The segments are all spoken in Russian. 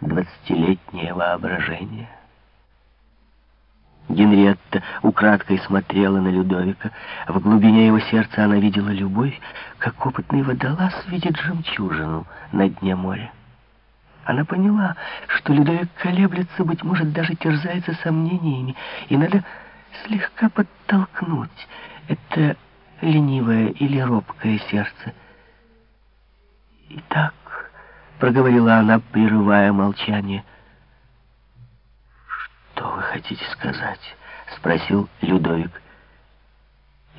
двадцатилетнее воображение. Генриетта украдкой смотрела на Людовика. В глубине его сердца она видела любовь, как опытный водолаз видит жемчужину на дне моря. Она поняла, что Людовик колеблется, быть может, даже терзается сомнениями, и надо слегка подтолкнуть это ленивое или робкое сердце. «Итак», — проговорила она, прерывая молчание, — «Что вы хотите сказать?» — спросил Людовик.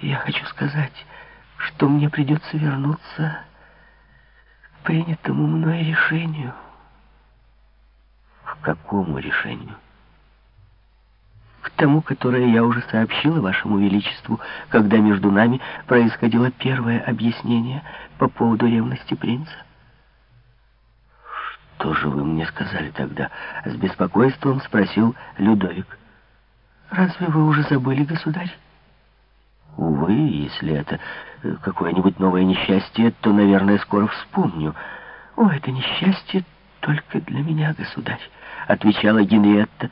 «Я хочу сказать, что мне придется вернуться к принятому мной решению». «К какому решению?» «К тому, которое я уже сообщила вашему величеству, когда между нами происходило первое объяснение по поводу ревности принца». «Что же вы мне сказали тогда?» — с беспокойством спросил Людовик. «Разве вы уже забыли, государь?» «Увы, если это э, какое-нибудь новое несчастье, то, наверное, скоро вспомню». «О, это несчастье только для меня, государь», — отвечала Генриетта.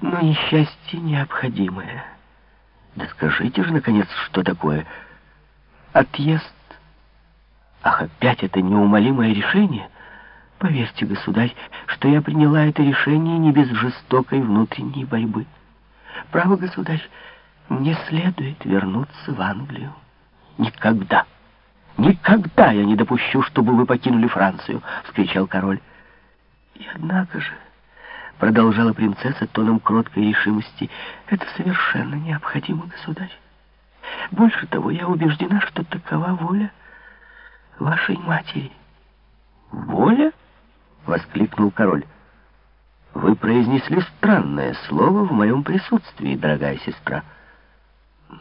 «Но несчастье необходимое». «Да скажите же, наконец, что такое?» «Отъезд». «Ах, опять это неумолимое решение?» Поверьте, государь, что я приняла это решение не без жестокой внутренней борьбы. Право, государь, мне следует вернуться в Англию. Никогда, никогда я не допущу, чтобы вы покинули Францию, вскричал король. И однако же, продолжала принцесса тоном кроткой решимости, это совершенно необходимо, государь. Больше того, я убеждена, что такова воля вашей матери. Воля? — воскликнул король. «Вы произнесли странное слово в моем присутствии, дорогая сестра».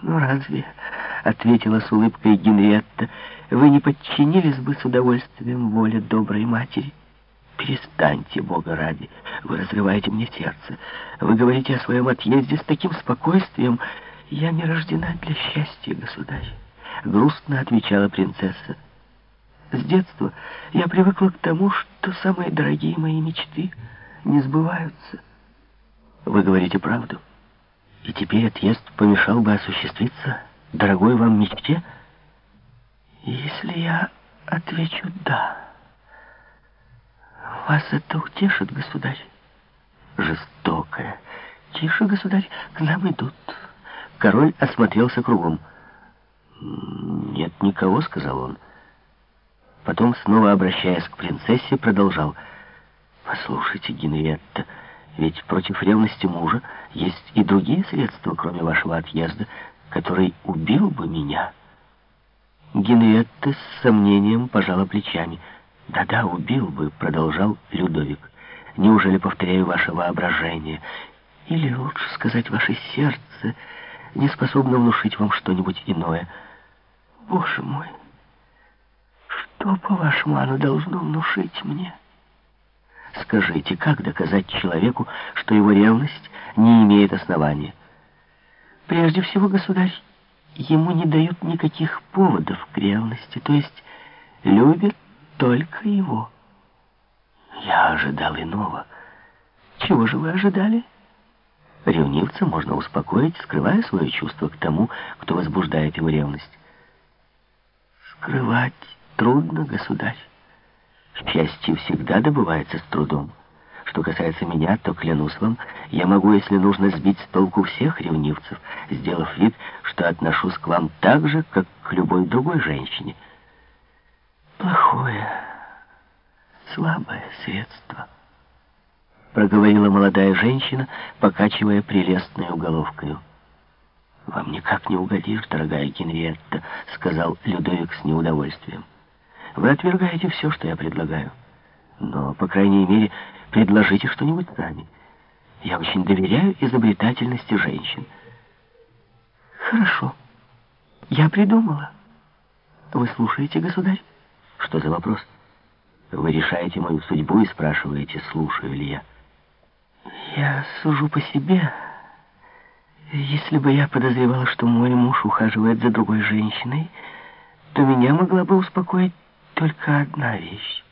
«Ну разве?» — ответила с улыбкой Генриетта. «Вы не подчинились бы с удовольствием воле доброй матери?» «Перестаньте, Бога ради! Вы разрываете мне сердце. Вы говорите о своем отъезде с таким спокойствием. Я не рождена для счастья, государь!» Грустно отвечала принцесса. С детства я привыкла к тому, что самые дорогие мои мечты не сбываются. Вы говорите правду. И теперь отъезд помешал бы осуществиться дорогой вам мечте? Если я отвечу «да», вас это утешит, государь? Жестокая. Тише, государь, к нам идут. Король осмотрелся кругом. «Нет никого», — сказал он. Потом, снова обращаясь к принцессе, продолжал. «Послушайте, Генриетта, ведь против ревности мужа есть и другие средства, кроме вашего отъезда, который убил бы меня». Генриетта с сомнением пожала плечами. «Да-да, убил бы», — продолжал Людовик. «Неужели, повторяю, ваше воображение, или, лучше сказать, ваше сердце, не способно внушить вам что-нибудь иное? Боже мой!» Что, по-вашему, оно должно внушить мне? Скажите, как доказать человеку, что его ревность не имеет основания? Прежде всего, государь, ему не дают никаких поводов к ревности, то есть любит только его. Я ожидал иного. Чего же вы ожидали? Ревнивца можно успокоить, скрывая свое чувство к тому, кто возбуждает его ревность. Скрывать трудно, государь. Счастье всегда добывается с трудом. Что касается меня, то, клянусь вам, я могу, если нужно, сбить с толку всех ревнивцев, сделав вид, что отношусь к вам так же, как к любой другой женщине. Плохое, слабое средство, проговорила молодая женщина, покачивая прелестной уголовкою. «Вам никак не угодишь, дорогая Генриетта», — сказал Людовик с неудовольствием. Вы отвергаете все, что я предлагаю. Но, по крайней мере, предложите что-нибудь сами. Я очень доверяю изобретательности женщин. Хорошо. Я придумала. Вы слушаете, государь? Что за вопрос? Вы решаете мою судьбу и спрашиваете, слушаю ли я. Я сужу по себе. Если бы я подозревала, что мой муж ухаживает за другой женщиной, то меня могла бы успокоить только одна вещь.